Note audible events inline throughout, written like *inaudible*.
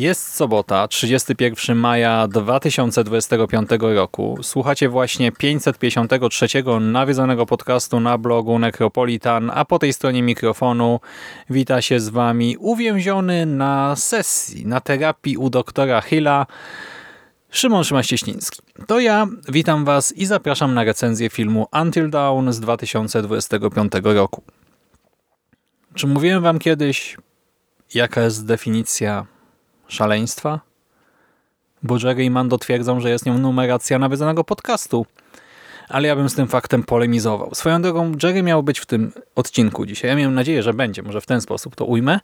Jest sobota, 31 maja 2025 roku. Słuchacie właśnie 553 nawiedzonego podcastu na blogu Necropolitan, a po tej stronie mikrofonu wita się z wami uwięziony na sesji, na terapii u doktora Hilla, Szymon Szymaścieśliński. To ja, witam was i zapraszam na recenzję filmu Until Dawn z 2025 roku. Czy mówiłem wam kiedyś, jaka jest definicja szaleństwa? Bo Jerry i Mando twierdzą, że jest nią numeracja nawiedzonego podcastu. Ale ja bym z tym faktem polemizował. Swoją drogą, Jerry miał być w tym odcinku dzisiaj. Ja miałem nadzieję, że będzie. Może w ten sposób to ujmę.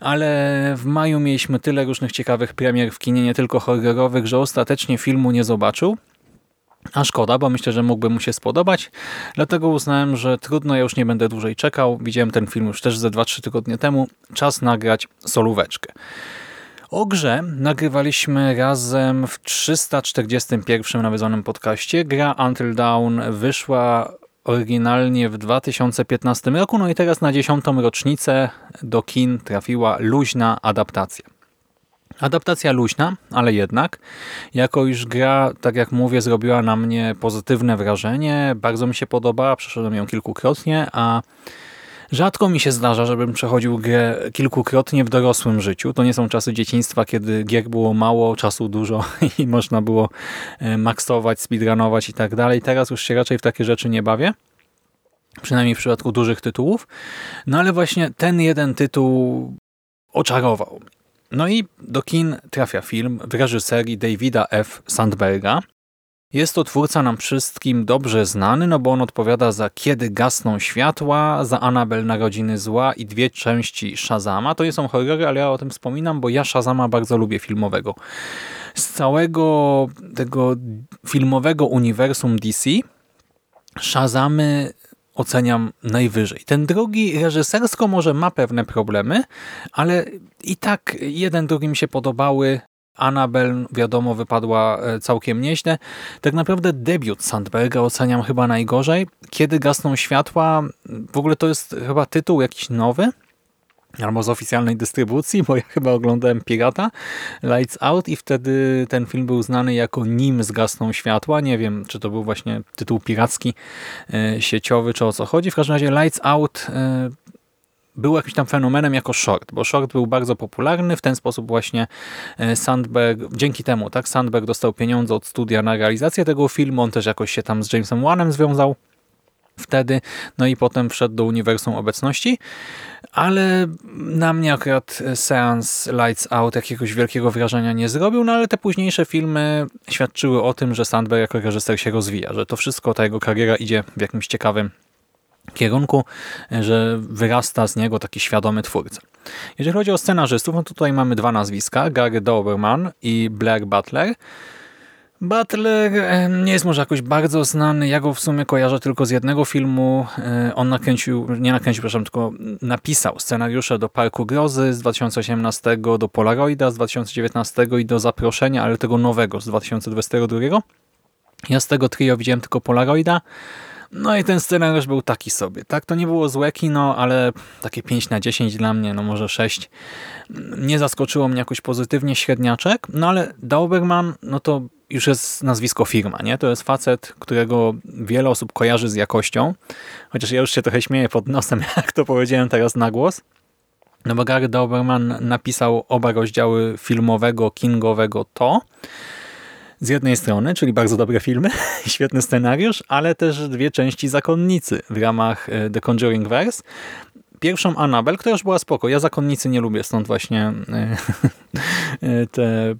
Ale w maju mieliśmy tyle różnych ciekawych premier w kinie, nie tylko horrorowych, że ostatecznie filmu nie zobaczył. A szkoda, bo myślę, że mógłby mu się spodobać. Dlatego uznałem, że trudno, ja już nie będę dłużej czekał. Widziałem ten film już też ze 2-3 tygodnie temu. Czas nagrać solóweczkę. O grze nagrywaliśmy razem w 341 nawiedzonym podcaście. Gra Until Dawn wyszła oryginalnie w 2015 roku, no i teraz na dziesiątą rocznicę do kin trafiła luźna adaptacja. Adaptacja luźna, ale jednak, jako już gra, tak jak mówię, zrobiła na mnie pozytywne wrażenie, bardzo mi się podobała, przeszedłem ją kilkukrotnie, a Rzadko mi się zdarza, żebym przechodził grę kilkukrotnie w dorosłym życiu. To nie są czasy dzieciństwa, kiedy gier było mało, czasu dużo *laughs* i można było maksować, speedrunować i tak dalej. Teraz już się raczej w takie rzeczy nie bawię. Przynajmniej w przypadku dużych tytułów. No ale właśnie ten jeden tytuł oczarował. No i do kin trafia film w reżyserii Davida F. Sandberga. Jest to twórca nam wszystkim dobrze znany, no bo on odpowiada za Kiedy gasną światła, za Anabel Narodziny Zła i dwie części Shazama. To nie są horrory, ale ja o tym wspominam, bo ja Shazama bardzo lubię filmowego. Z całego tego filmowego uniwersum DC Shazamy oceniam najwyżej. Ten drugi reżysersko może ma pewne problemy, ale i tak jeden drugi mi się podobały. Annabelle, wiadomo, wypadła e, całkiem nieźle. Tak naprawdę debiut Sandberga oceniam chyba najgorzej. Kiedy gasną światła, w ogóle to jest chyba tytuł jakiś nowy, albo z oficjalnej dystrybucji, bo ja chyba oglądałem Pirata, Lights Out i wtedy ten film był znany jako Nim zgasną światła. Nie wiem, czy to był właśnie tytuł piracki, e, sieciowy, czy o co chodzi. W każdym razie Lights Out e, był jakimś tam fenomenem jako short, bo short był bardzo popularny, w ten sposób właśnie e, Sandberg, dzięki temu, tak, Sandberg dostał pieniądze od studia na realizację tego filmu, on też jakoś się tam z Jamesem Wanem związał wtedy, no i potem wszedł do uniwersum obecności, ale na mnie akurat seans Lights Out jakiegoś wielkiego wrażenia nie zrobił, no ale te późniejsze filmy świadczyły o tym, że Sandberg jako reżyser się rozwija, że to wszystko, ta jego kariera idzie w jakimś ciekawym kierunku, że wyrasta z niego taki świadomy twórca. Jeżeli chodzi o scenarzystów, no to tutaj mamy dwa nazwiska, Gary Doberman i Blair Butler. Butler nie jest może jakoś bardzo znany, ja go w sumie kojarzę tylko z jednego filmu. On nakręcił, nie nakręcił, przepraszam, tylko napisał scenariusze do Parku Grozy z 2018, do Polaroida z 2019 i do Zaproszenia, ale tego nowego z 2022. Ja z tego trio widziałem tylko Polaroida, no i ten scenariusz był taki sobie. Tak, to nie było złe kino, ale takie 5 na 10 dla mnie, no może 6. Nie zaskoczyło mnie jakoś pozytywnie średniaczek, no ale Dauberman, no to już jest nazwisko firma, nie? To jest facet, którego wiele osób kojarzy z jakością, chociaż ja już się trochę śmieję pod nosem, *laughs* jak to powiedziałem teraz na głos. No bo Gary Dauberman napisał oba rozdziały filmowego, kingowego To, z jednej strony, czyli bardzo dobre filmy, *laughs* świetny scenariusz, ale też dwie części Zakonnicy w ramach e, The Conjuring Verse. pierwszą Annabel, która już była spoko. Ja zakonnicy nie lubię, stąd właśnie e, *laughs* te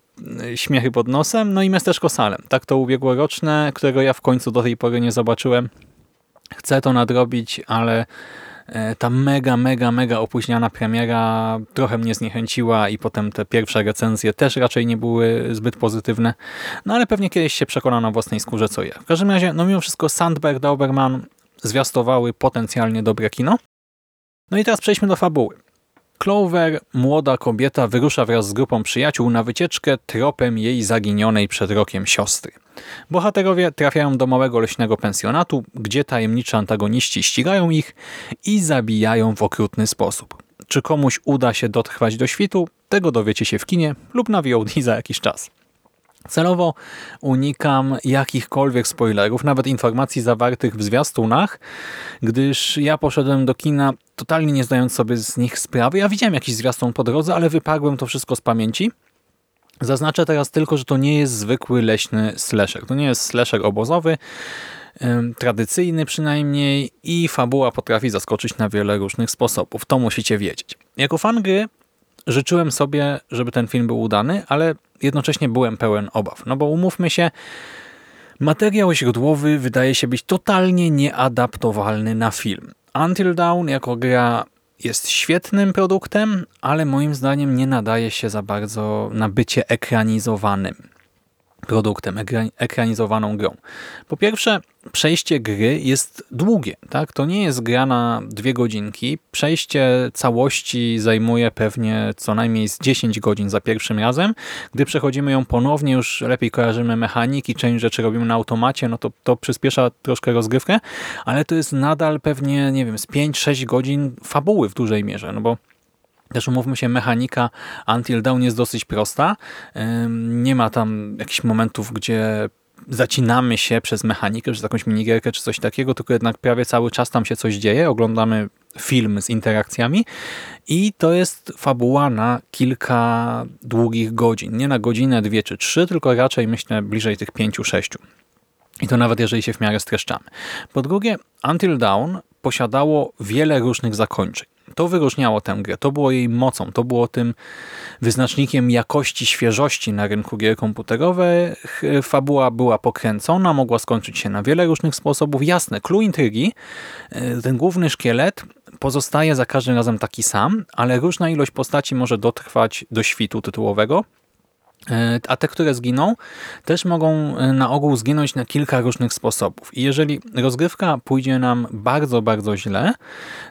śmiechy pod nosem. No i Miasteczko Salem. Tak to ubiegłoroczne, którego ja w końcu do tej pory nie zobaczyłem. Chcę to nadrobić, ale e, ta mega, mega, mega opóźniana premiera trochę mnie zniechęciła i potem te pierwsze recenzje też raczej nie były zbyt pozytywne. No ale pewnie kiedyś się przekona na własnej skórze co ja. W każdym razie, no mimo wszystko Sandberg, Dauberman zwiastowały potencjalnie dobre kino. No i teraz przejdźmy do fabuły. Clover, młoda kobieta, wyrusza wraz z grupą przyjaciół na wycieczkę tropem jej zaginionej przed rokiem siostry. Bohaterowie trafiają do małego leśnego pensjonatu, gdzie tajemniczy antagoniści ścigają ich i zabijają w okrutny sposób. Czy komuś uda się dotrwać do świtu, tego dowiecie się w kinie lub na VOD za jakiś czas. Celowo unikam jakichkolwiek spoilerów, nawet informacji zawartych w zwiastunach, gdyż ja poszedłem do kina totalnie nie zdając sobie z nich sprawy. Ja widziałem jakiś zwiastun po drodze, ale wyparłem to wszystko z pamięci. Zaznaczę teraz tylko, że to nie jest zwykły leśny slasher. To nie jest slasher obozowy, tradycyjny przynajmniej i fabuła potrafi zaskoczyć na wiele różnych sposobów. To musicie wiedzieć. Jako fan gry życzyłem sobie, żeby ten film był udany, ale jednocześnie byłem pełen obaw. No bo umówmy się, materiał źródłowy wydaje się być totalnie nieadaptowalny na film. Until Dawn jako gra jest świetnym produktem, ale moim zdaniem nie nadaje się za bardzo na bycie ekranizowanym produktem, ekranizowaną grą. Po pierwsze, przejście gry jest długie. Tak? To nie jest gra na dwie godzinki. Przejście całości zajmuje pewnie co najmniej z 10 godzin za pierwszym razem. Gdy przechodzimy ją ponownie, już lepiej kojarzymy mechaniki, część rzeczy robimy na automacie, no to, to przyspiesza troszkę rozgrywkę, ale to jest nadal pewnie, nie wiem, z 5-6 godzin fabuły w dużej mierze, no bo też umówmy się, mechanika Until Dawn jest dosyć prosta. Nie ma tam jakichś momentów, gdzie zacinamy się przez mechanikę, przez jakąś minigierkę czy coś takiego, tylko jednak prawie cały czas tam się coś dzieje. Oglądamy film z interakcjami i to jest fabuła na kilka długich godzin. Nie na godzinę, dwie czy trzy, tylko raczej myślę bliżej tych pięciu, sześciu. I to nawet jeżeli się w miarę streszczamy. Po drugie, Until Dawn posiadało wiele różnych zakończeń. To wyróżniało tę grę, to było jej mocą, to było tym wyznacznikiem jakości, świeżości na rynku gier komputerowych. Fabuła była pokręcona, mogła skończyć się na wiele różnych sposobów. Jasne, clue intrygi, e, ten główny szkielet pozostaje za każdym razem taki sam, ale różna ilość postaci może dotrwać do świtu tytułowego a te, które zginą, też mogą e, na ogół zginąć na kilka różnych sposobów. I jeżeli rozgrywka pójdzie nam bardzo, bardzo źle,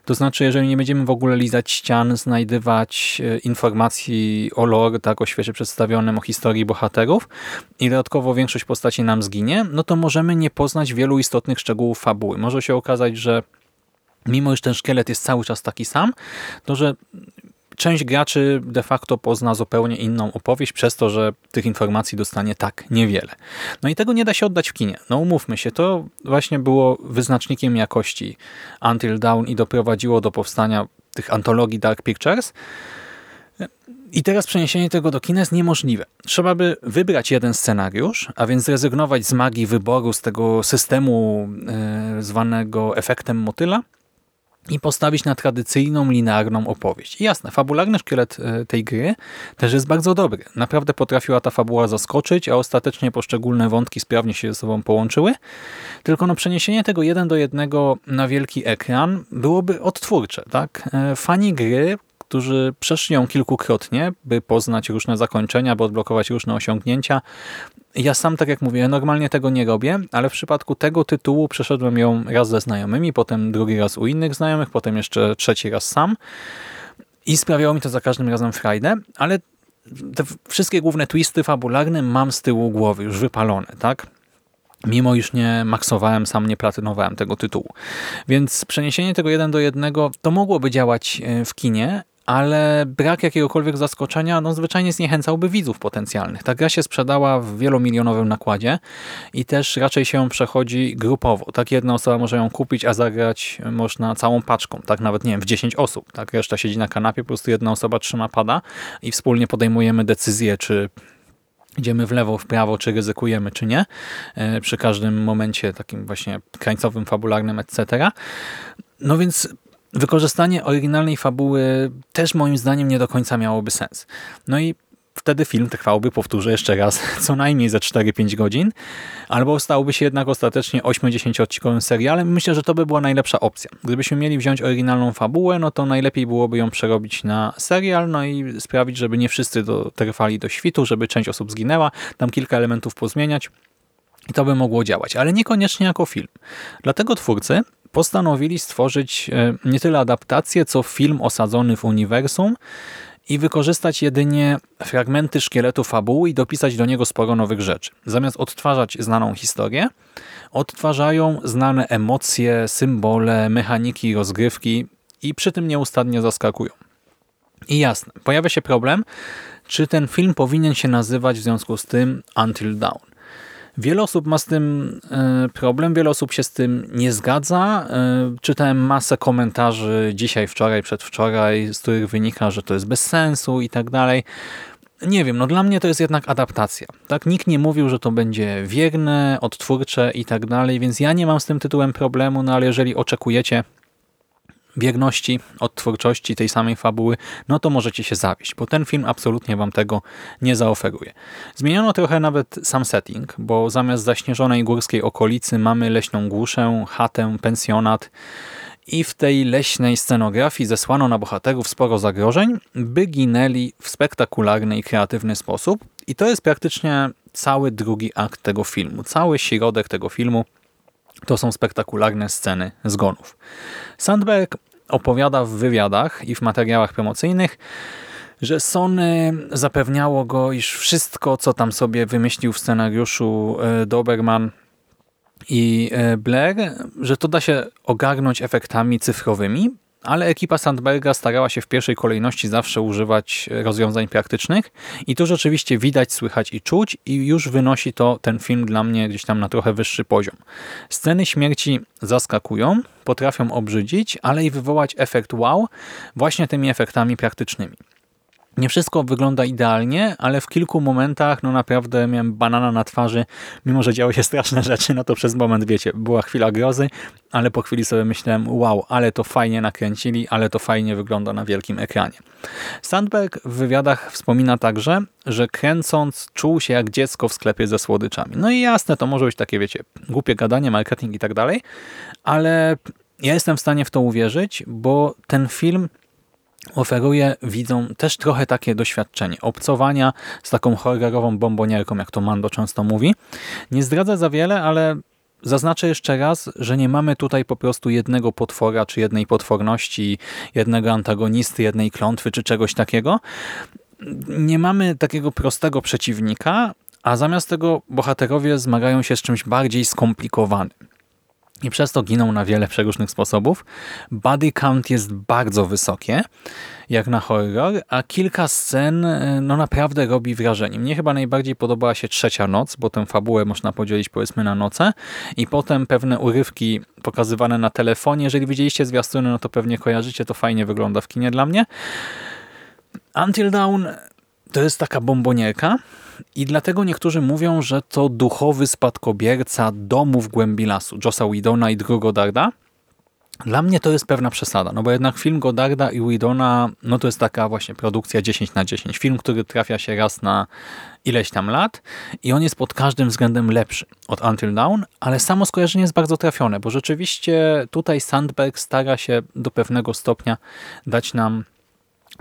to znaczy, jeżeli nie będziemy w ogóle lizać ścian, znajdywać e, informacji o lore, tak, o świecie przedstawionym, o historii bohaterów i dodatkowo większość postaci nam zginie, no to możemy nie poznać wielu istotnych szczegółów fabuły. Może się okazać, że mimo iż ten szkielet jest cały czas taki sam, to że część graczy de facto pozna zupełnie inną opowieść przez to, że tych informacji dostanie tak niewiele. No i tego nie da się oddać w kinie. No umówmy się, to właśnie było wyznacznikiem jakości Until Dawn i doprowadziło do powstania tych antologii Dark Pictures. I teraz przeniesienie tego do kina jest niemożliwe. Trzeba by wybrać jeden scenariusz, a więc zrezygnować z magii wyboru, z tego systemu e, zwanego efektem motyla i postawić na tradycyjną, linearną opowieść. I jasne, fabularny szkielet e, tej gry też jest bardzo dobry. Naprawdę potrafiła ta fabuła zaskoczyć, a ostatecznie poszczególne wątki sprawnie się ze sobą połączyły. Tylko no przeniesienie tego jeden do jednego na wielki ekran byłoby odtwórcze. Tak? E, fani gry którzy przeszli ją kilkukrotnie, by poznać różne zakończenia, by odblokować różne osiągnięcia, ja sam, tak jak mówię, normalnie tego nie robię, ale w przypadku tego tytułu przeszedłem ją raz ze znajomymi, potem drugi raz u innych znajomych, potem jeszcze trzeci raz sam i sprawiało mi to za każdym razem frajdę, ale te wszystkie główne twisty fabularne mam z tyłu głowy, już wypalone, tak? Mimo iż nie maksowałem, sam nie platynowałem tego tytułu. Więc przeniesienie tego jeden do jednego to mogłoby działać e, w kinie, ale brak jakiegokolwiek zaskoczenia no, zwyczajnie zniechęcałby widzów potencjalnych. Ta gra się sprzedała w wielomilionowym nakładzie i też raczej się przechodzi grupowo. Tak jedna osoba może ją kupić, a zagrać można całą paczką, tak nawet nie wiem, w 10 osób. Tak reszta siedzi na kanapie, po prostu jedna osoba trzyma pada i wspólnie podejmujemy decyzję, czy idziemy w lewo, w prawo, czy ryzykujemy, czy nie, e, przy każdym momencie takim właśnie krańcowym, fabularnym, etc. No więc wykorzystanie oryginalnej fabuły też moim zdaniem nie do końca miałoby sens. No i wtedy film trwałby, powtórzę jeszcze raz, *laughs* co najmniej za 4-5 godzin, albo stałby się jednak ostatecznie 8-10 odcinkowym serialem. Myślę, że to by była najlepsza opcja. Gdybyśmy mieli wziąć oryginalną fabułę, no to najlepiej byłoby ją przerobić na serial, no i sprawić, żeby nie wszyscy trwali do świtu, żeby część osób zginęła, tam kilka elementów pozmieniać i to by mogło działać, ale niekoniecznie jako film. Dlatego twórcy postanowili stworzyć e, nie tyle adaptację, co film osadzony w uniwersum, i wykorzystać jedynie fragmenty szkieletu fabuły i dopisać do niego sporo nowych rzeczy. Zamiast odtwarzać znaną historię, odtwarzają znane emocje, symbole, mechaniki, rozgrywki i przy tym nieustannie zaskakują. I jasne, pojawia się problem, czy ten film powinien się nazywać w związku z tym Until Dawn. Wiele osób ma z tym e, problem, wiele osób się z tym nie zgadza. E, czytałem masę komentarzy dzisiaj, wczoraj, przedwczoraj, z których wynika, że to jest bez sensu i tak dalej. Nie wiem, no dla mnie to jest jednak adaptacja. Tak, Nikt nie mówił, że to będzie wierne, odtwórcze i tak dalej, więc ja nie mam z tym tytułem problemu, no ale jeżeli oczekujecie bierności od twórczości tej samej fabuły, no to możecie się zawieść, bo ten film absolutnie wam tego nie zaoferuje. Zmieniono trochę nawet sam setting, bo zamiast zaśnieżonej górskiej okolicy mamy leśną głuszę, chatę, pensjonat i w tej leśnej scenografii zesłano na bohaterów sporo zagrożeń, by ginęli w spektakularny i kreatywny sposób i to jest praktycznie cały drugi akt tego filmu, cały środek tego filmu to są spektakularne sceny zgonów. Sandberg opowiada w wywiadach i w materiałach promocyjnych, że Sony zapewniało go, iż wszystko, co tam sobie wymyślił w scenariuszu e, Doberman i e, Blair, że to da się ogarnąć efektami cyfrowymi, ale ekipa Sandberga starała się w pierwszej kolejności zawsze używać rozwiązań praktycznych i to rzeczywiście widać, słychać i czuć i już wynosi to ten film dla mnie gdzieś tam na trochę wyższy poziom. Sceny śmierci zaskakują, potrafią obrzydzić, ale i wywołać efekt wow właśnie tymi efektami praktycznymi. Nie wszystko wygląda idealnie, ale w kilku momentach no naprawdę miałem banana na twarzy, mimo że działy się straszne *laughs* rzeczy, no to przez moment, wiecie, była chwila grozy, ale po chwili sobie myślałem, wow, ale to fajnie nakręcili, ale to fajnie wygląda na wielkim ekranie. Sandberg w wywiadach wspomina także, że kręcąc czuł się jak dziecko w sklepie ze słodyczami. No i jasne, to może być takie, wiecie, głupie gadanie, marketing i tak dalej, ale ja jestem w stanie w to uwierzyć, bo ten film oferuje widzom też trochę takie doświadczenie obcowania z taką horrorową bombonierką, jak to Mando często mówi. Nie zdradza za wiele, ale zaznaczę jeszcze raz, że nie mamy tutaj po prostu jednego potwora, czy jednej potworności, jednego antagonisty, jednej klątwy, czy czegoś takiego. Nie mamy takiego prostego przeciwnika, a zamiast tego bohaterowie zmagają się z czymś bardziej skomplikowanym i przez to giną na wiele przeróżnych sposobów. Body count jest bardzo wysokie, jak na horror, a kilka scen e, no naprawdę robi wrażenie. Mnie chyba najbardziej podobała się Trzecia Noc, bo tę fabułę można podzielić powiedzmy na noce i potem pewne urywki pokazywane na telefonie. Jeżeli widzieliście zwiastuny, no to pewnie kojarzycie, to fajnie wygląda w kinie dla mnie. Until Dawn to jest taka bombonierka, i dlatego niektórzy mówią, że to duchowy spadkobierca domu w głębi lasu, Josa Widona i Drew Godarda. Dla mnie to jest pewna przesada, no bo jednak film Godarda i Widona, no to jest taka właśnie produkcja 10 na 10. Film, który trafia się raz na ileś tam lat i on jest pod każdym względem lepszy od Until Dawn, ale samo skojarzenie jest bardzo trafione, bo rzeczywiście tutaj Sandberg stara się do pewnego stopnia dać nam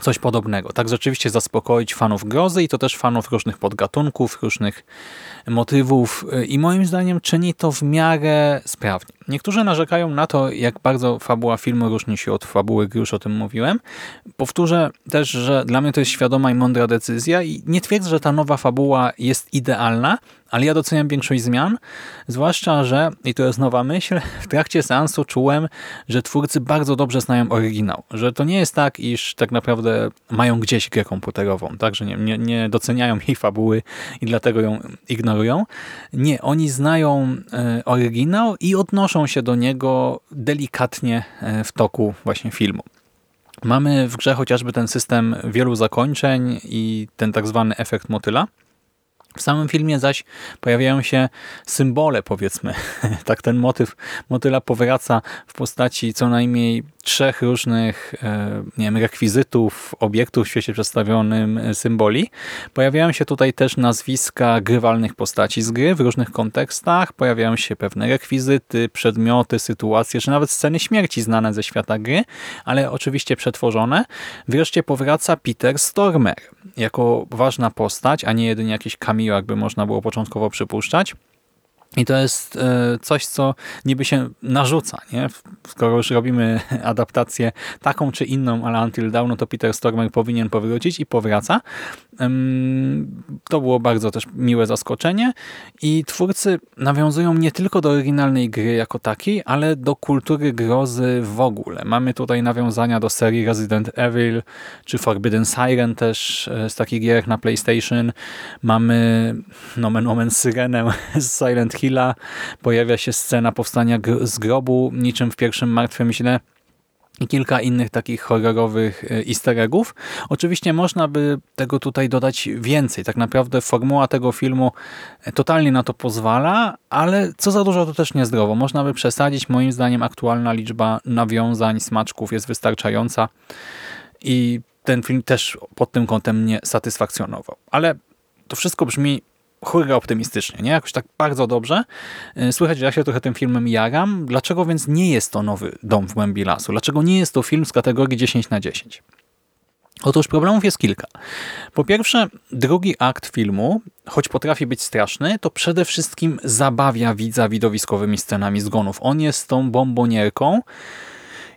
coś podobnego. Tak rzeczywiście zaspokoić fanów grozy i to też fanów różnych podgatunków, różnych motywów i moim zdaniem czyni to w miarę sprawnie. Niektórzy narzekają na to, jak bardzo fabuła filmu różni się od fabuły już o tym mówiłem. Powtórzę też, że dla mnie to jest świadoma i mądra decyzja i nie twierdzę, że ta nowa fabuła jest idealna, ale ja doceniam większość zmian, zwłaszcza, że, i to jest nowa myśl, w trakcie seansu czułem, że twórcy bardzo dobrze znają oryginał, że to nie jest tak, iż tak naprawdę mają gdzieś grę komputerową, tak, że nie, nie, nie doceniają jej fabuły i dlatego ją ignorują. Nie, oni znają e, oryginał i odnoszą się do niego delikatnie e, w toku właśnie filmu. Mamy w grze chociażby ten system wielu zakończeń i ten tak zwany efekt motyla, W samym filmie zaś pojawiają się symbole, powiedzmy. *laughs* tak ten motyw motyla powraca w postaci co najmniej trzech różnych e, nie wiem, rekwizytów, obiektów w świecie przedstawionym e, symboli. Pojawiają się tutaj też nazwiska grywalnych postaci z gry w różnych kontekstach. Pojawiają się pewne rekwizyty, przedmioty, sytuacje, czy nawet sceny śmierci znane ze świata gry, ale oczywiście przetworzone. Wreszcie powraca Peter Stormer jako ważna postać, a nie jedynie jakiś cameo, jakby można było początkowo przypuszczać. I to jest e, coś, co niby się narzuca, nie? Skoro już robimy *laughs* adaptację taką czy inną, ale Until Dawn, no to Peter Stormer powinien powrócić i powraca. To było bardzo też miłe zaskoczenie i twórcy nawiązują nie tylko do oryginalnej gry jako takiej, ale do kultury grozy w ogóle. Mamy tutaj nawiązania do serii Resident Evil czy Forbidden Siren też e, z takich gier na PlayStation. Mamy nomen omen Syrenę *laughs* z Silent Hilla. Pojawia się scena powstania z grobu, niczym w pierwszym Martwym Źle i kilka innych takich horrorowych e, easter eggów. Oczywiście można by tego tutaj dodać więcej. Tak naprawdę formuła tego filmu e, totalnie na to pozwala, ale co za dużo to też niezdrowo. Można by przesadzić. Moim zdaniem aktualna liczba nawiązań, smaczków jest wystarczająca i ten film też pod tym kątem mnie satysfakcjonował. Ale to wszystko brzmi hurra optymistycznie, nie? Jakoś tak bardzo dobrze. E, słychać, że ja się trochę tym filmem jaram. Dlaczego więc nie jest to nowy Dom w głębi lasu? Dlaczego nie jest to film z kategorii 10 na 10? Otóż problemów jest kilka. Po pierwsze, drugi akt filmu, choć potrafi być straszny, to przede wszystkim zabawia widza widowiskowymi scenami zgonów. On jest tą bombonierką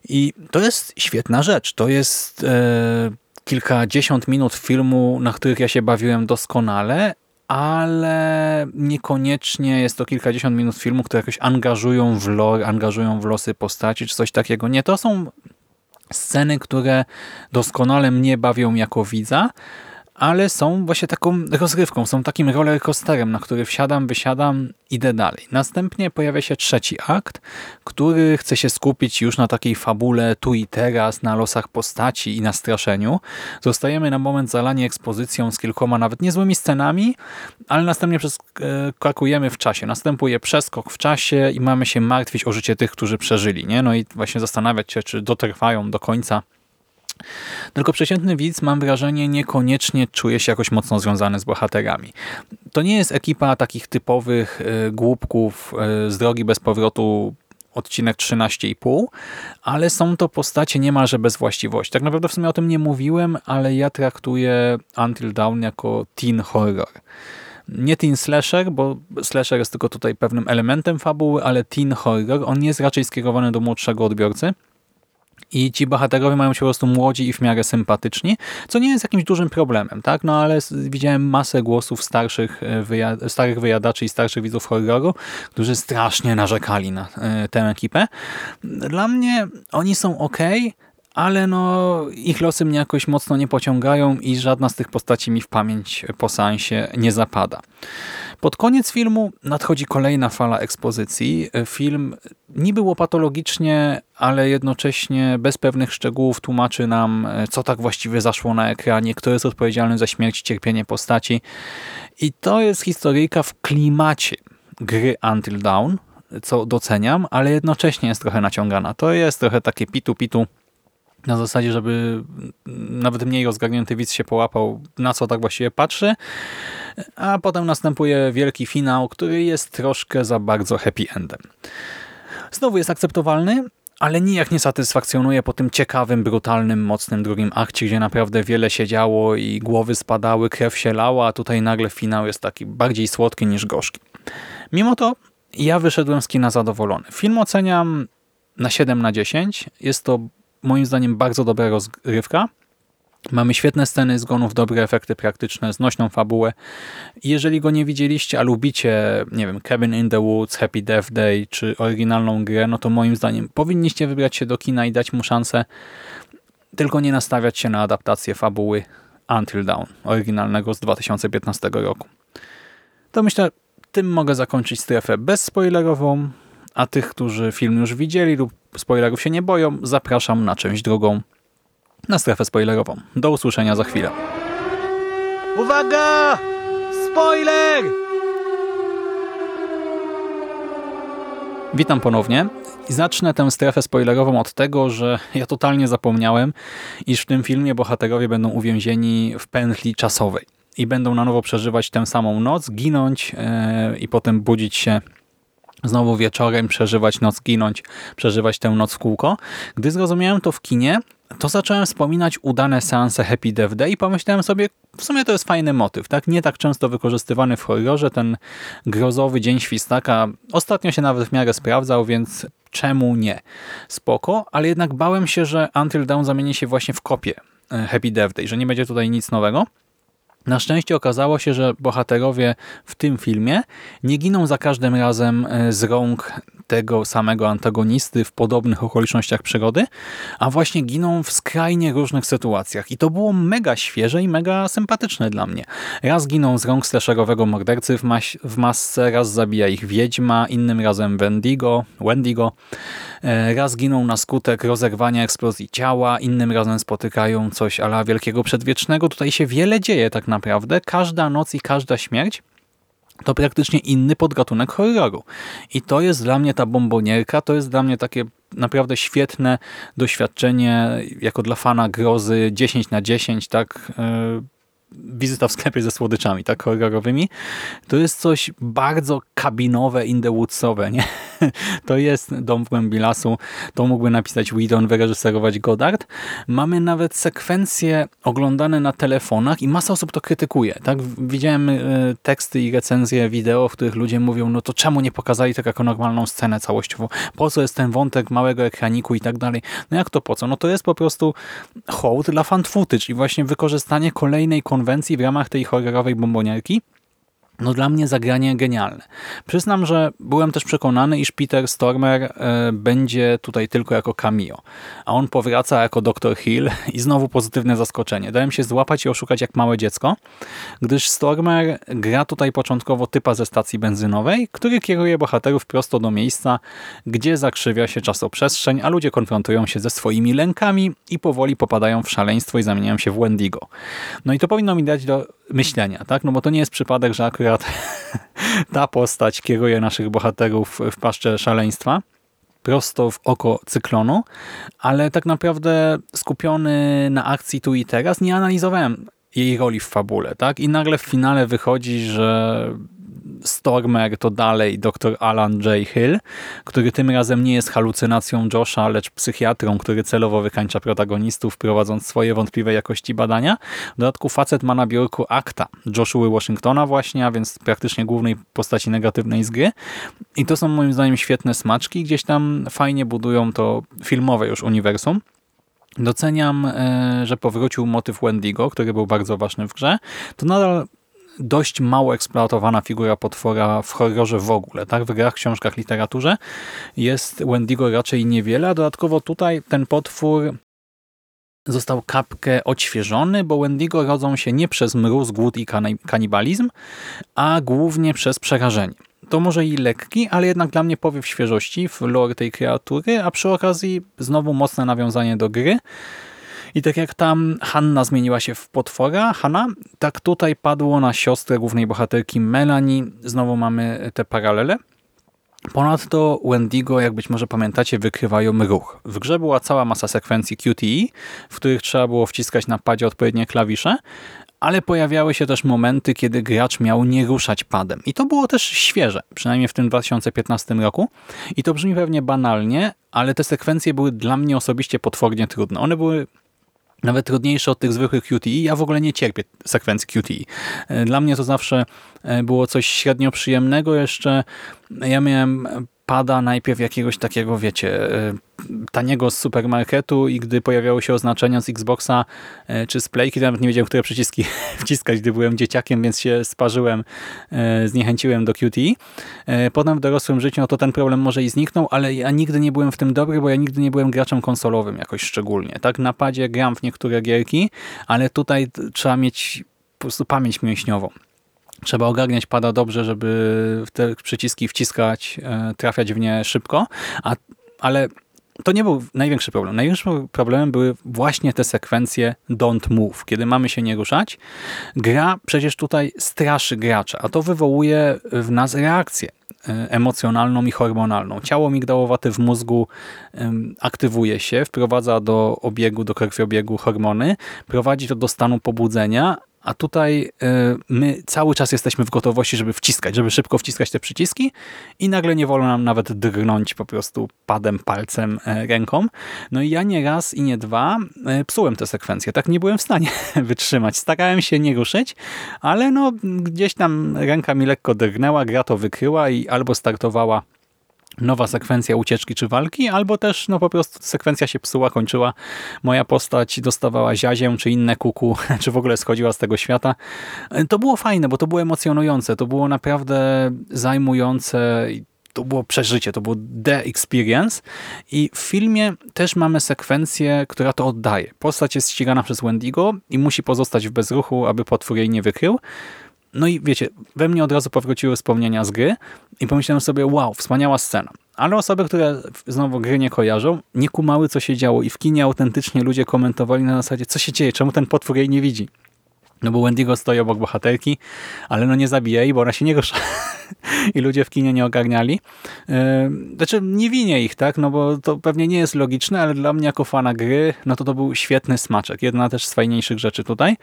i to jest świetna rzecz. To jest e, kilkadziesiąt minut filmu, na których ja się bawiłem doskonale, ale niekoniecznie jest to kilkadziesiąt minut filmu, które jakoś angażują w lore, angażują w losy postaci, czy coś takiego. Nie, to są sceny, które doskonale mnie bawią jako widza, ale są właśnie taką rozrywką, są takim rollercoasterem, na który wsiadam, wysiadam, idę dalej. Następnie pojawia się trzeci akt, który chce się skupić już na takiej fabule tu i teraz, na losach postaci i na straszeniu. Zostajemy na moment zalani ekspozycją z kilkoma nawet niezłymi scenami, ale następnie przeskakujemy w czasie. Następuje przeskok w czasie i mamy się martwić o życie tych, którzy przeżyli. Nie? No i właśnie zastanawiać się, czy dotrwają do końca tylko przeciętny widz, mam wrażenie, niekoniecznie czuje się jakoś mocno związany z bohaterami. To nie jest ekipa takich typowych y, głupków y, z drogi bez powrotu odcinek 13,5, ale są to postacie niemalże bez właściwości. Tak naprawdę w sumie o tym nie mówiłem, ale ja traktuję Until Dawn jako teen horror. Nie teen slasher, bo slasher jest tylko tutaj pewnym elementem fabuły, ale teen horror. On jest raczej skierowany do młodszego odbiorcy. I ci bohaterowie mają się po prostu młodzi i w miarę sympatyczni, co nie jest jakimś dużym problemem, tak? No ale widziałem masę głosów starszych e, wyja starych wyjadaczy i starszych widzów horroru, którzy strasznie narzekali na e, tę ekipę. Dla mnie oni są ok, ale no ich losy mnie jakoś mocno nie pociągają i żadna z tych postaci mi w pamięć po seansie nie zapada. Pod koniec filmu nadchodzi kolejna fala ekspozycji. Film niby łopatologicznie, ale jednocześnie bez pewnych szczegółów tłumaczy nam, co tak właściwie zaszło na ekranie, kto jest odpowiedzialny za śmierć cierpienie postaci. I to jest historyjka w klimacie gry Until Dawn, co doceniam, ale jednocześnie jest trochę naciągana. To jest trochę takie pitu-pitu na zasadzie, żeby nawet mniej rozgarnięty widz się połapał, na co tak właściwie patrzy, a potem następuje wielki finał, który jest troszkę za bardzo happy endem. Znowu jest akceptowalny, ale nijak nie satysfakcjonuje po tym ciekawym, brutalnym, mocnym drugim akcie, gdzie naprawdę wiele się działo i głowy spadały, krew się lała, a tutaj nagle finał jest taki bardziej słodki niż gorzki. Mimo to ja wyszedłem z kina zadowolony. Film oceniam na 7 na 10. Jest to moim zdaniem bardzo dobra rozgrywka. Mamy świetne sceny zgonów, dobre efekty praktyczne, znośną fabułę. Jeżeli go nie widzieliście, a lubicie, nie wiem, Cabin in the Woods, Happy Death Day czy oryginalną grę, no to moim zdaniem powinniście wybrać się do kina i dać mu szansę, tylko nie nastawiać się na adaptację fabuły Until Dawn, oryginalnego z 2015 roku. To myślę, tym mogę zakończyć strefę bezspoilerową, a tych, którzy film już widzieli lub spoilerów się nie boją, zapraszam na część drugą na strefę spoilerową. Do usłyszenia za chwilę. Uwaga! Spoiler! Witam ponownie. I zacznę tę strefę spoilerową od tego, że ja totalnie zapomniałem, iż w tym filmie bohaterowie będą uwięzieni w pętli czasowej i będą na nowo przeżywać tę samą noc, ginąć yy, i potem budzić się znowu wieczorem, przeżywać noc, ginąć, przeżywać tę noc w kółko. Gdy zrozumiałem to w kinie, to zacząłem wspominać udane seanse Happy Death Day i pomyślałem sobie, w sumie to jest fajny motyw, tak? Nie tak często wykorzystywany w horrorze, ten grozowy dzień świstaka ostatnio się nawet w miarę sprawdzał, więc czemu nie? Spoko, ale jednak bałem się, że Until Dawn zamieni się właśnie w kopię e, Happy Death Day, że nie będzie tutaj nic nowego. Na szczęście okazało się, że bohaterowie w tym filmie nie giną za każdym razem e, z rąk tego samego antagonisty w podobnych okolicznościach przygody, a właśnie giną w skrajnie różnych sytuacjach. I to było mega świeże i mega sympatyczne dla mnie. Raz giną z rąk slasherowego mordercy w, mas w masce, raz zabija ich wiedźma, innym razem Wendigo, Wendigo. E, raz giną na skutek rozerwania eksplozji ciała, innym razem spotykają coś ala wielkiego przedwiecznego. Tutaj się wiele dzieje tak naprawdę. Każda noc i każda śmierć to praktycznie inny podgatunek horroru. I to jest dla mnie ta bombonierka, to jest dla mnie takie naprawdę świetne doświadczenie jako dla fana grozy 10 na 10, tak e, wizyta w sklepie ze słodyczami, tak, horrorowymi, to jest coś bardzo kabinowe, in the woodsowe, nie? *laughs* To jest Dom w głębi lasu, to mógłby napisać Whedon, wyreżyserować Goddard. Mamy nawet sekwencje oglądane na telefonach i masa osób to krytykuje, tak? Widziałem y, teksty i recenzje wideo, w których ludzie mówią, no to czemu nie pokazali tak jako normalną scenę całościowo? Po co jest ten wątek małego ekraniku i tak dalej? No jak to po co? No to jest po prostu hołd dla fan footage i właśnie wykorzystanie kolejnej konwencji w ramach tej horrorowej bomboniarki, no dla mnie zagranie genialne. Przyznam, że byłem też przekonany, iż Peter Stormer e, będzie tutaj tylko jako cameo, a on powraca jako Dr. Hill i znowu pozytywne zaskoczenie. Dałem się złapać i oszukać jak małe dziecko, gdyż Stormer gra tutaj początkowo typa ze stacji benzynowej, który kieruje bohaterów prosto do miejsca, gdzie zakrzywia się czasoprzestrzeń, a ludzie konfrontują się ze swoimi lękami i powoli popadają w szaleństwo i zamieniają się w Wendigo. No i to powinno mi dać do myślenia, tak? No bo to nie jest przypadek, że akurat *laughs* ta postać kieruje naszych bohaterów w paszcze szaleństwa prosto w oko cyklonu, ale tak naprawdę skupiony na akcji tu i teraz nie analizowałem jej roli w fabule, tak? I nagle w finale wychodzi, że Stormer to dalej dr Alan J. Hill, który tym razem nie jest halucynacją Josha, lecz psychiatrą, który celowo wykańcza protagonistów, prowadząc swoje wątpliwe jakości badania. W dodatku facet ma na biurku akta Joshua Washingtona właśnie, a więc praktycznie głównej postaci negatywnej z gry. I to są moim zdaniem świetne smaczki, gdzieś tam fajnie budują to filmowe już uniwersum. Doceniam, e, że powrócił motyw Wendigo, który był bardzo ważny w grze. To nadal dość mało eksploatowana figura potwora w horrorze w ogóle. Tak? W grach, książkach, literaturze jest Wendigo raczej niewiele, a dodatkowo tutaj ten potwór został kapkę odświeżony, bo Wendigo rodzą się nie przez mróz, głód i kanibalizm, a głównie przez przerażenie. To może i lekki, ale jednak dla mnie powiew świeżości w lore tej kreatury, a przy okazji znowu mocne nawiązanie do gry, i tak jak tam Hanna zmieniła się w potwora, Hanna, tak tutaj padło na siostrę głównej bohaterki Melanie. Znowu mamy te paralele. Ponadto Wendigo, jak być może pamiętacie, wykrywają ruch. W grze była cała masa sekwencji QTE, w których trzeba było wciskać na padzie odpowiednie klawisze, ale pojawiały się też momenty, kiedy gracz miał nie ruszać padem. I to było też świeże, przynajmniej w tym 2015 roku. I to brzmi pewnie banalnie, ale te sekwencje były dla mnie osobiście potwornie trudne. One były nawet trudniejsze od tych zwykłych QTE. Ja w ogóle nie cierpię sekwencji QTE. E, dla mnie to zawsze e, było coś średnio przyjemnego. Jeszcze ja miałem pada najpierw jakiegoś takiego, wiecie, e, taniego z supermarketu i gdy pojawiały się oznaczenia z Xboxa e, czy z Playki, nawet nie wiedziałem, które przyciski *laughs* wciskać, gdy byłem dzieciakiem, więc się sparzyłem, e, zniechęciłem do QT. Potem w dorosłym życiu no to ten problem może i zniknął, ale ja nigdy nie byłem w tym dobry, bo ja nigdy nie byłem graczem konsolowym jakoś szczególnie. Tak, na padzie gram w niektóre gierki, ale tutaj trzeba mieć po prostu pamięć mięśniową. Trzeba ogarniać pada dobrze, żeby te przyciski wciskać, e, trafiać w nie szybko, a, ale to nie był największy problem. Największym problemem były właśnie te sekwencje don't move, kiedy mamy się nie ruszać. Gra przecież tutaj straszy gracza, a to wywołuje w nas reakcję e, emocjonalną i hormonalną. Ciało migdałowate w mózgu aktywuje się, wprowadza do obiegu, do krwiobiegu hormony, prowadzi to do stanu pobudzenia, a tutaj e, my cały czas jesteśmy w gotowości, żeby wciskać, żeby szybko wciskać te przyciski i nagle nie wolno nam nawet drgnąć po prostu padem, palcem, e, ręką. No i ja nie raz i nie dwa e, psułem tę sekwencję. Tak nie byłem w stanie *laughs* wytrzymać. Starałem się nie ruszyć, ale no gdzieś tam ręka mi lekko drgnęła, gra to wykryła i albo startowała nowa sekwencja ucieczki czy walki, albo też no po prostu sekwencja się psuła, kończyła, moja postać dostawała ziazię czy inne kuku, *laughs* czy w ogóle schodziła z tego świata. To było fajne, bo to było emocjonujące, to było naprawdę zajmujące to było przeżycie, to było the experience i w filmie też mamy sekwencję, która to oddaje. Postać jest ścigana przez Wendigo i musi pozostać w bezruchu, aby potwór jej nie wykrył. No i wiecie, we mnie od razu powróciły wspomnienia z gry i pomyślałem sobie, wow, wspaniała scena. Ale osoby, które znowu gry nie kojarzą, nie kumały, co się działo i w kinie autentycznie ludzie komentowali na zasadzie, co się dzieje, czemu ten potwór jej nie widzi. No bo Wendigo stoi obok bohaterki, ale no nie zabija jej, bo ona się nie rusza. *laughs* I ludzie w kinie nie ogarniali. Znaczy nie winię ich, tak? No bo to pewnie nie jest logiczne, ale dla mnie jako fana gry, no to to był świetny smaczek. Jedna też z fajniejszych rzeczy tutaj.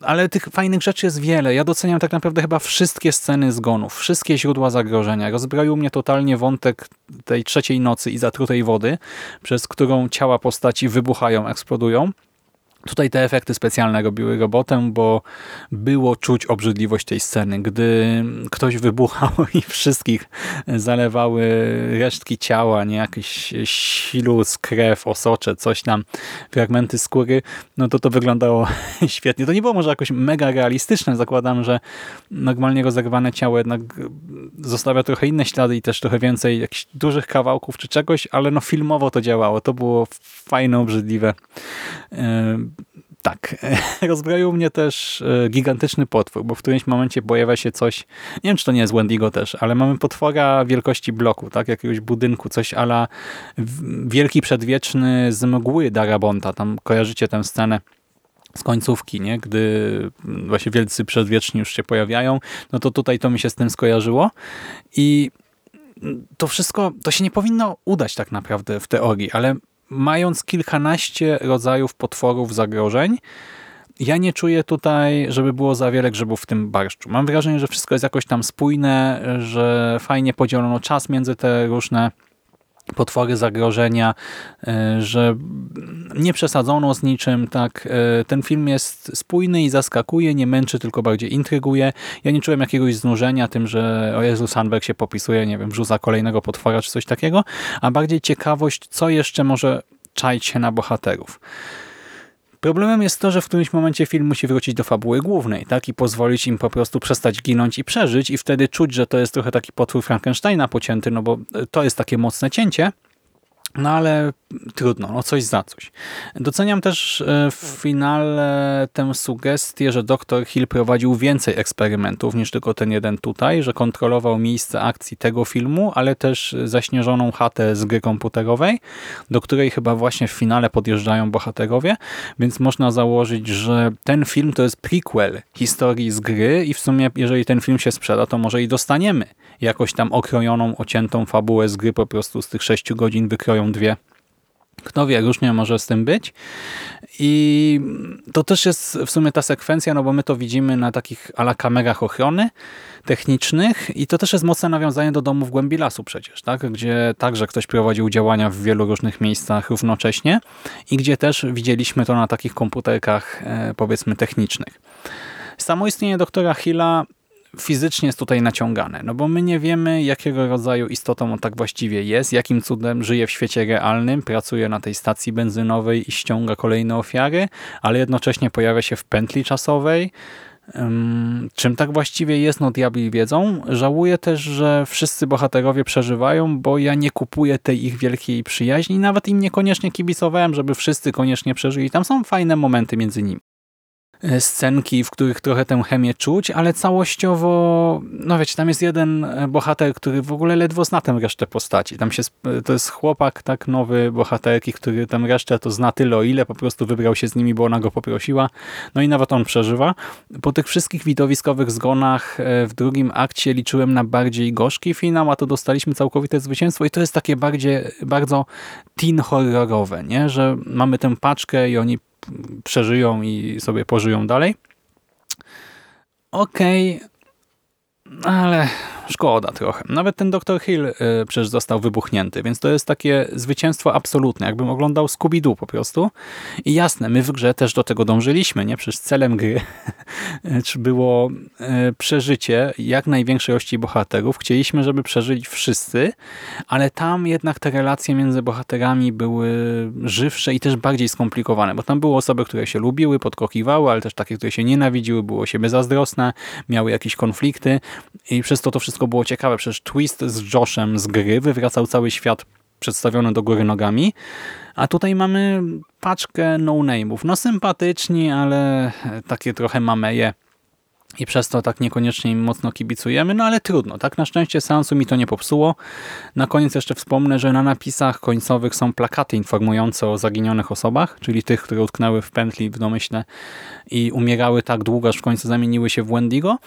Ale tych fajnych rzeczy jest wiele. Ja doceniam tak naprawdę chyba wszystkie sceny zgonów, wszystkie źródła zagrożenia. Rozbroił mnie totalnie wątek tej trzeciej nocy i zatrutej wody, przez którą ciała postaci wybuchają, eksplodują. Tutaj te efekty specjalne robiły robotę, bo było czuć obrzydliwość tej sceny. Gdy ktoś wybuchał *laughs* i wszystkich zalewały resztki ciała, nie jakiś śluz, krew, osocze, coś tam, fragmenty skóry, no to to wyglądało *laughs* świetnie. To nie było może jakoś mega realistyczne. Zakładam, że normalnie rozerwane ciało jednak zostawia trochę inne ślady i też trochę więcej jakichś dużych kawałków czy czegoś, ale no filmowo to działało. To było fajne, obrzydliwe tak, *laughs* rozbroił mnie też e, gigantyczny potwór, bo w którymś momencie pojawia się coś, nie wiem czy to nie jest Wendigo też, ale mamy potwora wielkości bloku, tak, jakiegoś budynku, coś ala wielki przedwieczny z mgły Darabonta, tam kojarzycie tę scenę z końcówki, nie? gdy właśnie wielcy przedwieczni już się pojawiają, no to tutaj to mi się z tym skojarzyło. I to wszystko, to się nie powinno udać tak naprawdę w teorii, ale mając kilkanaście rodzajów potworów, zagrożeń, ja nie czuję tutaj, żeby było za wiele grzybów w tym barszczu. Mam wrażenie, że wszystko jest jakoś tam spójne, że fajnie podzielono czas między te różne potwory zagrożenia, e, że nie przesadzono z niczym. tak. E, ten film jest spójny i zaskakuje, nie męczy, tylko bardziej intryguje. Ja nie czułem jakiegoś znużenia tym, że o Jezu, Sandberg się popisuje, nie wiem, wrzuca kolejnego potwora czy coś takiego, a bardziej ciekawość, co jeszcze może czaić się na bohaterów. Problemem jest to, że w którymś momencie film musi wrócić do fabuły głównej tak? I pozwolić im po prostu przestać ginąć i przeżyć i wtedy czuć, że to jest trochę taki potwór Frankensteina pocięty, no bo to jest takie mocne cięcie, no ale trudno, no coś za coś. Doceniam też e, w finale tę sugestię, że dr Hill prowadził więcej eksperymentów niż tylko ten jeden tutaj, że kontrolował miejsce akcji tego filmu, ale też zaśnieżoną chatę z gry komputerowej, do której chyba właśnie w finale podjeżdżają bohaterowie, więc można założyć, że ten film to jest prequel historii z gry i w sumie jeżeli ten film się sprzeda, to może i dostaniemy jakoś tam okrojoną, ociętą fabułę z gry po prostu z tych sześciu godzin wykroją dwie. Kto wie, różnie może z tym być. I to też jest w sumie ta sekwencja, no bo my to widzimy na takich ala kamerach ochrony technicznych i to też jest mocne nawiązanie do domu w głębi lasu przecież, tak? gdzie także ktoś prowadził działania w wielu różnych miejscach równocześnie i gdzie też widzieliśmy to na takich komputerkach e, powiedzmy technicznych. Samo istnienie doktora Hilla fizycznie jest tutaj naciągane, no bo my nie wiemy, jakiego rodzaju istotą on tak właściwie jest, jakim cudem żyje w świecie realnym, pracuje na tej stacji benzynowej i ściąga kolejne ofiary, ale jednocześnie pojawia się w pętli czasowej. czym tak właściwie jest, no diabli wiedzą. Żałuję też, że wszyscy bohaterowie przeżywają, bo ja nie kupuję tej ich wielkiej przyjaźni, nawet im niekoniecznie kibicowałem, żeby wszyscy koniecznie przeżyli. Tam są fajne momenty między nimi. E, scenki, w których trochę tę chemię czuć, ale całościowo, no wiecie, tam jest jeden e, bohater, który w ogóle ledwo zna tę resztę postaci. Tam się, to jest chłopak, tak, nowy bohaterki, który tę resztę to zna tyle, o ile po prostu wybrał się z nimi, bo ona go poprosiła. No i nawet on przeżywa. Po tych wszystkich widowiskowych zgonach e, w drugim akcie liczyłem na bardziej gorzki finał, a to dostaliśmy całkowite zwycięstwo i to jest takie bardziej, bardzo teen horrorowe, nie? że mamy tę paczkę i oni przeżyją i sobie pożyją dalej. Okej, okay, ale Szkoda trochę. Nawet ten Dr. Hill y, przecież został wybuchnięty, więc to jest takie zwycięstwo absolutne, jakbym oglądał Scooby-Doo po prostu. I jasne, my w grze też do tego dążyliśmy, nie? Przecież celem gry *laughs* było y, przeżycie jak największej ilości bohaterów. Chcieliśmy, żeby przeżyli wszyscy, ale tam jednak te relacje między bohaterami były żywsze i też bardziej skomplikowane, bo tam były osoby, które się lubiły, podkokiwały, ale też takie, które się nienawidziły, było siebie zazdrosne, miały jakieś konflikty i przez to to wszystko wszystko było ciekawe. Przecież twist z Joshem z gry wywracał cały świat przedstawiony do góry nogami, a tutaj mamy paczkę no-name'ów. No sympatyczni, ale takie trochę mameje i przez to tak niekoniecznie im mocno kibicujemy, no ale trudno, tak? Na szczęście seansu mi to nie popsuło. Na koniec jeszcze wspomnę, że na napisach końcowych są plakaty informujące o zaginionych osobach, czyli tych, które utknęły w pętli w domyśle i umierały tak długo, aż w końcu zamieniły się w Wendigo.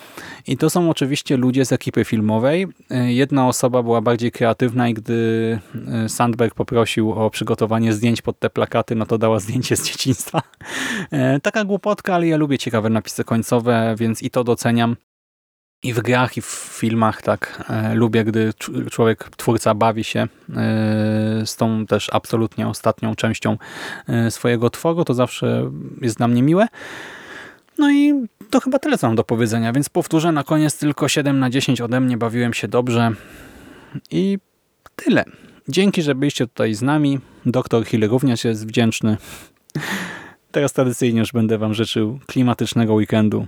I to są oczywiście ludzie z ekipy filmowej. Jedna osoba była bardziej kreatywna i gdy e, Sandberg poprosił o przygotowanie zdjęć pod te plakaty, no to dała zdjęcie z dzieciństwa. *laughs* E, taka głupotka, ale ja lubię ciekawe napisy końcowe, więc to doceniam. I w grach, i w filmach tak e, lubię, gdy człowiek, twórca bawi się e, z tą też absolutnie ostatnią częścią e, swojego tworu. To zawsze jest dla mnie miłe. No i to chyba tyle, co mam do powiedzenia, więc powtórzę na koniec tylko 7 na 10 ode mnie. Bawiłem się dobrze i tyle. Dzięki, że byliście tutaj z nami. Doktor Hill również jest wdzięczny. Teraz tradycyjnie już będę Wam życzył klimatycznego weekendu